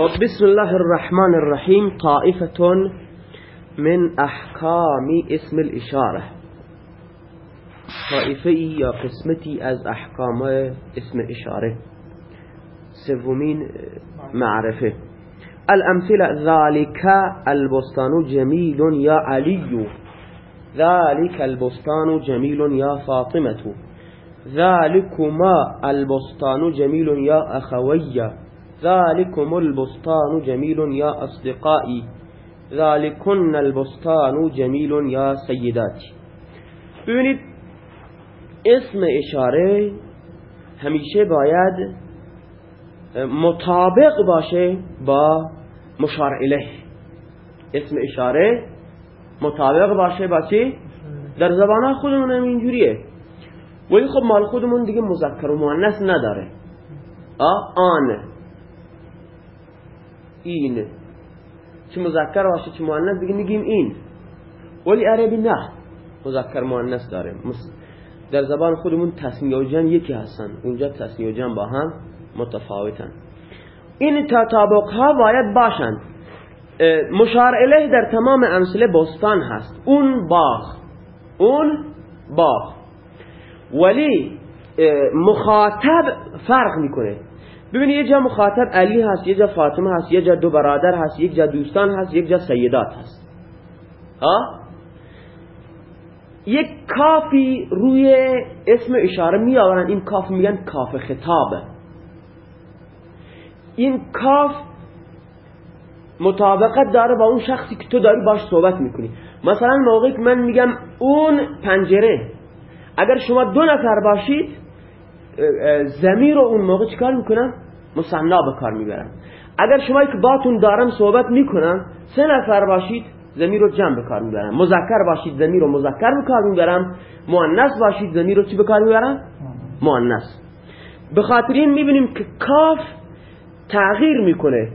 خب بسم الله الرحمن الرحیم طائفة من احکام اسم الإشارة. طائفه یا قسمتی از احکام اسم إشارة. سومین معرفة. الأمثلة ذلك البستان جمیل یا علی ذلك البستان جمیل یا فاطمة. ذلكما البستان جمیل یا اخویه ذلكم البستان جمیل یا اصدقائي ذلكن البستان جمیل یا سیداتی ببینید اسم اشاره همیشه باید مطابق باشه با مشار الیه. اسم اشاره مطابق باشه با؟ در زبان خودمون هم اینجوریه. ولی خب مال خودمون دیگه مذکر و مؤنث نداره. آن این چه مذکر باشه چه مؤنث دیگه میگیم این. ولی عربی نه مذکر مؤنث داره در زبان خودمون تسنیه و جمع یکی هستن. اونجا تسنیه و جمع با هم متفاوتن. این تطابق ها باید باشند مشار الیه در تمام امثله بستان هست. اون باغ اون باغ ولی مخاطب فرق می‌کنه. ببینید یه جا مخاطب علی هست یه جا فاطمه هست یه جا دو برادر هست یک جا دوستان هست یک جا سیدات هست. ها؟ یک کافی روی اسم اشاره می آورن این کاف میگن کاف خطابه. این کاف مطابقت داره با اون شخصی که تو داری باش صحبت می‌کنی. مثلا موقعی که من میگم اون پنجره اگر شما دو نفر باشید زمیر رو اون موقع چیکار می‌کنن مصنا به کار می‌برن اگر شما که باتون دارم صحبت می‌کنم سه نفر باشید زمیر رو جمع به کار می‌برن مذکر باشید زمیر رو مذکر به کار می‌برن مؤنث باشید زمیر رو چی به کار می‌برن مؤنث. به خاطر این می‌بینیم که کاف تغییر می‌کنه.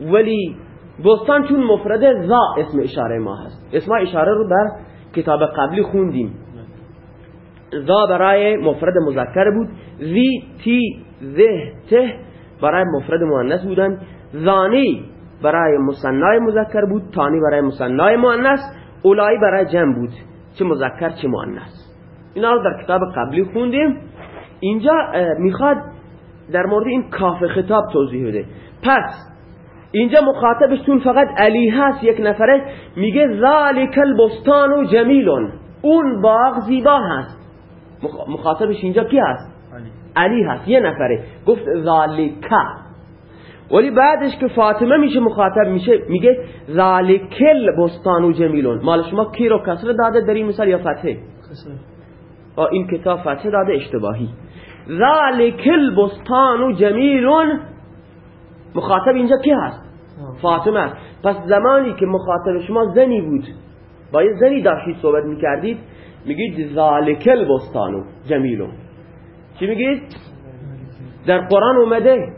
ولی بستان چون مفرد ذا اسم اشاره ما هست. اسم اشاره رو در کتاب قبلی خوندیم. ذا برای مفرد مذکر بود. ذی تی ذه ته برای مفرد مؤنث بودن. ذانی برای مصنای مذکر بود. تانی برای مصنای مؤنث. اولایی برای جمع بود. چه مذکر چه مؤنث. اینا رو در کتاب قبلی خوندیم. اینجا می‌خواد در مورد این کاف خطاب توضیح بده. پس اینجا مخاطبشتون فقط علی هست یک نفره. میگه ذالک البستان جمیلون. اون باغ زیبا هست. مخاطبش اینجا کی هست؟ علی. هست یه نفره. گفت ذالکا ولی بعدش که فاطمه میشه مخاطب میشه میگه ذالکل بستان جمیلون. مال شما کی رو کسر داده در این مثال یا فتحه این کتاب فتحه داده اشتباهی. ذالکل بستان جمیلون. مخاطب اینجا کی هست؟ فاطمه پس زمانی که مخاطب شما زنی بود با یه زنی داشتید صحبت می‌کردید میگید ذالکل بستانو جمیلون چی میگید؟ در قرآن اومده.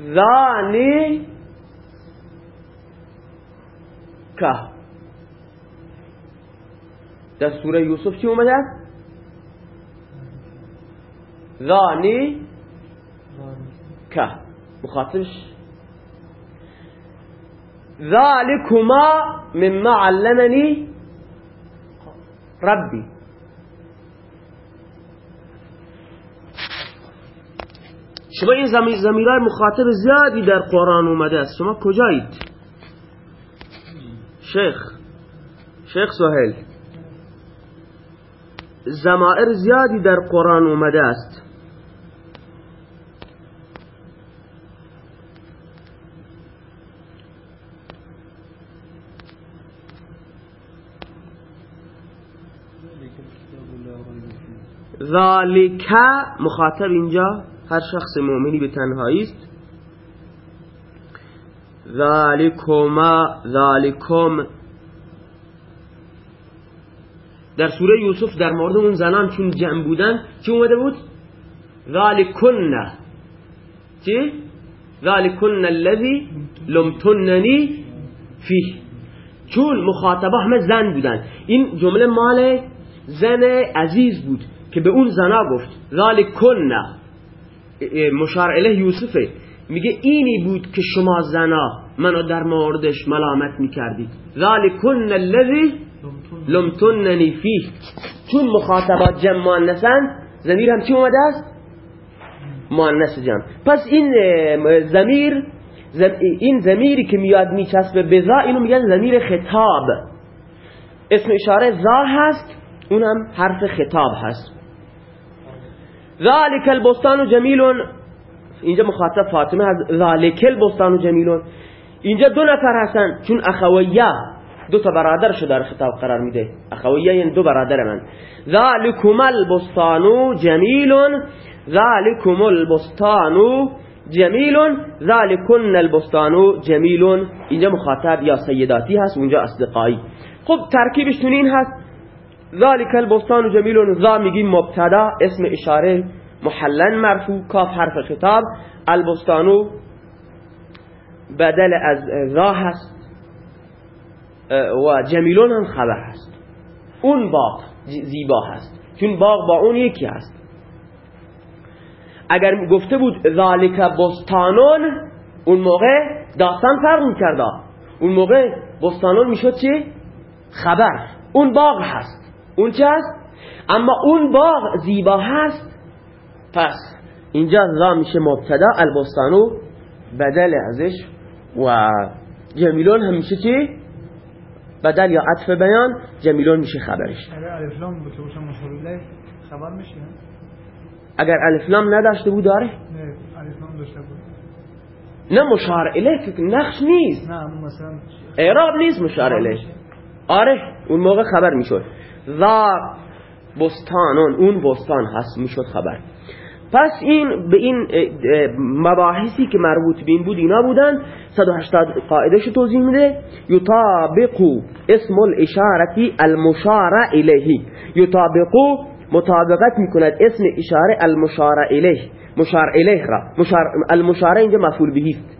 ذانی که. در سوره یوسف چی اومده؟ ذانی. که. مخاطبش ذالکما مما علمنی ربی شما این زمیرهای مخاطب زیادی در قرآن اومده است. شما کجایید؟ شیخ. شیخ سهل زمائر زیادی در قرآن اومده است. ذالک مخاطب اینجا هر شخص مؤمنی به تنهایی است. ذالکما ذالکم. در سوره یوسف در مورد اون زنان چون جمع بودن چی اومده بود؟ ذالکن. چی؟ ذالکن الذی لمتننی فیه. چون مخاطبه همه زن بودن. این جمله مال زن عزیز بود. که به اون زنا گفت ذالکن مشار اله یوسفه. میگه اینی بود که شما زنا منو در موردش ملامت می‌کردید. ذالکن الذی لمتننی فیه. چون مخاطبات جمع مؤنثن زمیر هم چی اومده است؟ مؤنث جمع. پس این زمیر این زمیری که میاد میچسبه به ذا اینو میگن زمیر خطاب. اسم اشاره ذا هست اونم حرف خطاب هست. ذالک البستان جمیلون اینجا مخاطب فاطمه هست. ذالک البستان جمیلون اینجا دو نفر هستن. چون اخویه دو تا برادرشو در خطاب قرار میده. اخویه این دو برادر من. ذالکم البستان جمیلون ذالکم البستان جمیلون ذالکن البستان جمیلون اینجا مخاطب یا سیداتی هست. اونجا اصدقایی. خب ترکیبش این هست. ذالک البستان جمیلون ذا میگیم مبتدا اسم اشاره محلن مرفوع کاف حرف خطاب. البستانو بدل از ذا هست و جمیلون هم خبر هست. اون باغ زیبا هست. چون باغ با اون یکی هست. اگر گفته بود ذالک بستانون اون موقع داستان فرق می‌کرده اون موقع بستانون می‌شد چی؟ خبر. اون باغ هست. اون چه هست؟ اما اون باغ زیبا هست. پس اینجا ذا میشه مبتدا البستانو بدل ازش و جمیلون هم میشه چی؟ بدل یا عطف بیان جمیلون میشه خبرش. خبر میشه. اگر الفلام نداشته بود داره؟ نه الفلام داشته بود. نه مشار الیه نقش نیست. نه مثلا اعراب نیست مشار الیه. آره اون موقع خبر می‌شد. ذا بستانون اون بستان هست می‌شد خبر. پس این به این مباحثی که مربوط به این بود اینا بودن. 180 قاعده شو توضیح میده. یطابقو اسم الاشارتی المشار الیه. یطابقو مطابقت می‌کند اسم اشاره المشار الیه. مشار الیه را. مشار المشاره اینجا مفعول بهی است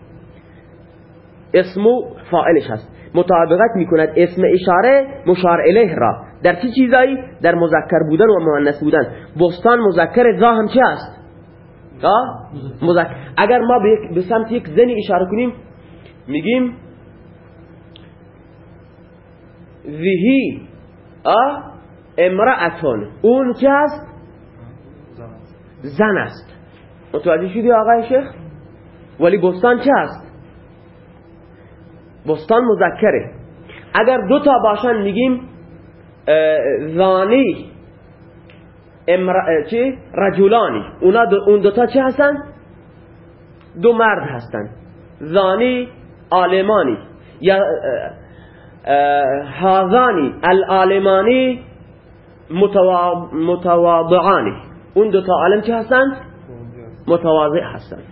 اسمو فاعلش هست. مطابقت می‌کند. اسم اشاره مشار الیه را. در چه چیزایی؟ در مذکر بودن و مؤنث بودن. بستان مذکر ذا هم چه است؟ مذکر. اگر ما به سمت یک زنی اشاره کنیم میگیم ذهی امرأتون. اون چه است؟ زن است. متوجه شدی آقای شیخ؟ ولی بستان چه است؟ بستان مذکره. اگر دو تا باشن میگیم زانی امر... چی؟ رجولانی. اونا دو... اون دوتا چه هستن؟ دو مرد هستن. زانی آلمانی. یا هازانی الالمانی متواضعانی. اون دو تا عالم چه هستند؟ متواضع. هستند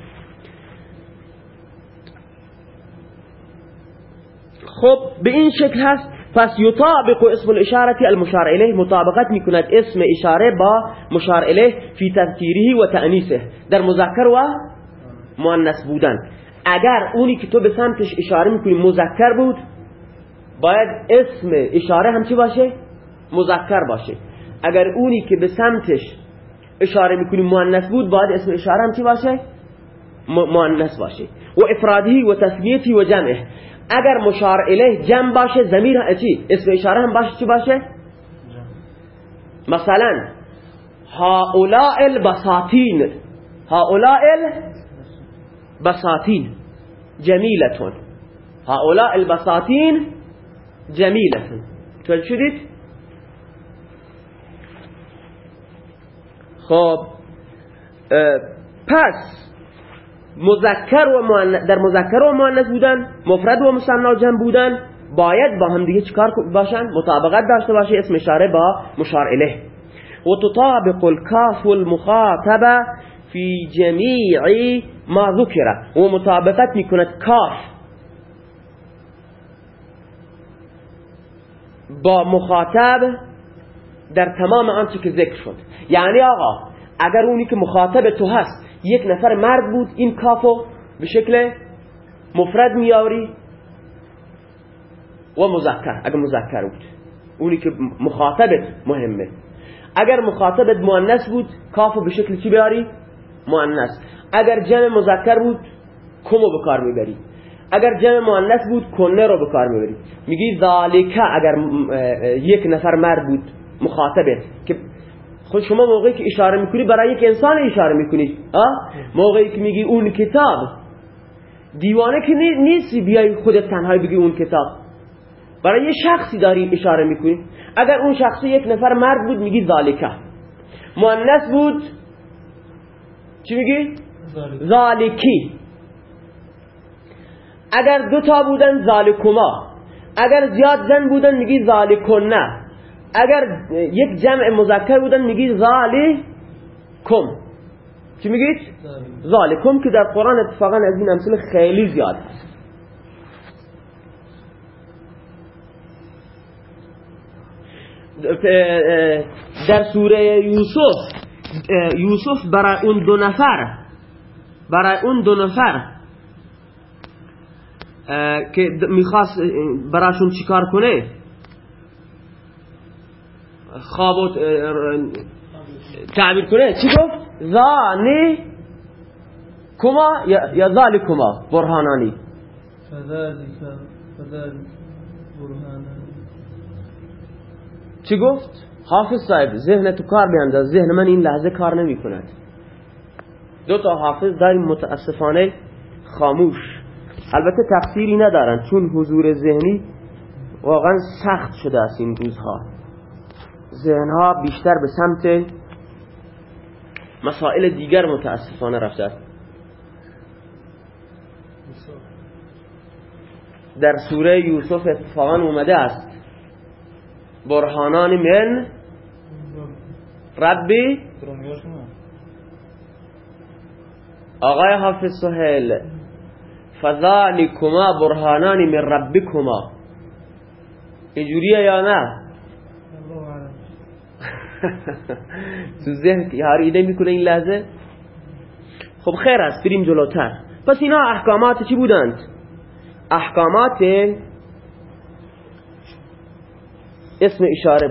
خب به این شکل هست. پس یطابق اسم الاشاره المشار الیه مطابقت می‌کند اسم اشاره با مشار الیه فی تذکیره و تأنیسه. در مذکر و مؤنث بودن. اگر اونی که تو به سمتش اشاره می‌کنی مذکر بود باید اسم اشاره هم چی باشه؟ مذکر باشه. اگر اونی که به سمتش اشاره می‌کنیم مؤنث بود باید اسم اشاره هم چی باشه مؤنث باشه. و افرادی و تسمیتی و جمعه. اگر مشار الیه جمع باشه ضمیر چی؟ اسم اشاره هم باشه چی باشه؟ مثلا هؤلاء البساطین هؤلاء البساطین جمیلتون. هؤلاء البساطین جمیلتون. تو شدید خب پس مذکر و در مذکر و مؤنث بودن مفرد و مثنا جمع بودن باید با هم دیگه چیکار باشن؟ مطابقت داشته باشه اسم اشاره با مشار الیه و تطابق الكاف المخاطبه فی جمیع ما ذکر. و مطابقت می‌کند کاف. با مخاطب در تمام آنچه که ذکر شد. یعنی آقا اگر اونی که مخاطب تو هست یک نفر مرد بود این کافو به شکل مفرد میاری و مذکر اگر مذکر بود. اونی که مخاطبت مهمه. اگر مخاطبت مؤنث بود کافو به شکل چی بیاری؟ مؤنث. اگر جمع مذکر بود کمو به کار می‌بری. اگر جمع مؤنث بود کنه رو به کار می‌بری. میگی ذالکه اگر یک نفر مرد بود مخاطبه که خود شما موقعی که اشاره می‌کنی برای یک انسان اشاره می‌کنی. موقعی که میگی اون کتاب. دیوانه که نیستی بیای خودت تنهایی بگی اون کتاب. برای یه شخصی داری اشاره می‌کنی. اگر اون شخصی یک نفر مرد بود میگی ذالکه. مؤنث بود. چی میگی؟ ذالکی. اگر دو تا بودن ذالکما. اگر زیاد زن بودن میگی ذالکنه اگر یک جمع مذکر بودن میگی ذالکم. چی میگید؟ ذالکم که در قرآن اتفاقا از این امثله خیلی زیاد هست. در سوره یوسف یوسف برای اون دو نفر برای اون دو نفر که می‌خواست براشون چیکار کنه؟ خواب تعبیر کنه. چی گفت؟ زانی کما یا ذالی کما برهانانی. چی گفت؟ حافظ صاحب ذهن تو کار بیانداز. ذهن من این لحظه کار نمی کند. دو تا حافظ داریم متاسفانه خاموش. البته تقصیری ندارن چون حضور ذهنی واقعا سخت شده است این روزها. ذهنها بیشتر به سمت مسائل دیگر متاسفانه رفته در سوره یوسف اتفاقا اومده است. برهانان من ربی آقای حافظ سهیل فذالکما برهانان من ربکما. اینجوریه یا نه؟ تو ذهن یاری ایده می‌کنه این لحظه؟ خب خیر است بریم جلوتر. پس اینا احکامات چی بودند؟ احکامات اسم اشاره بود.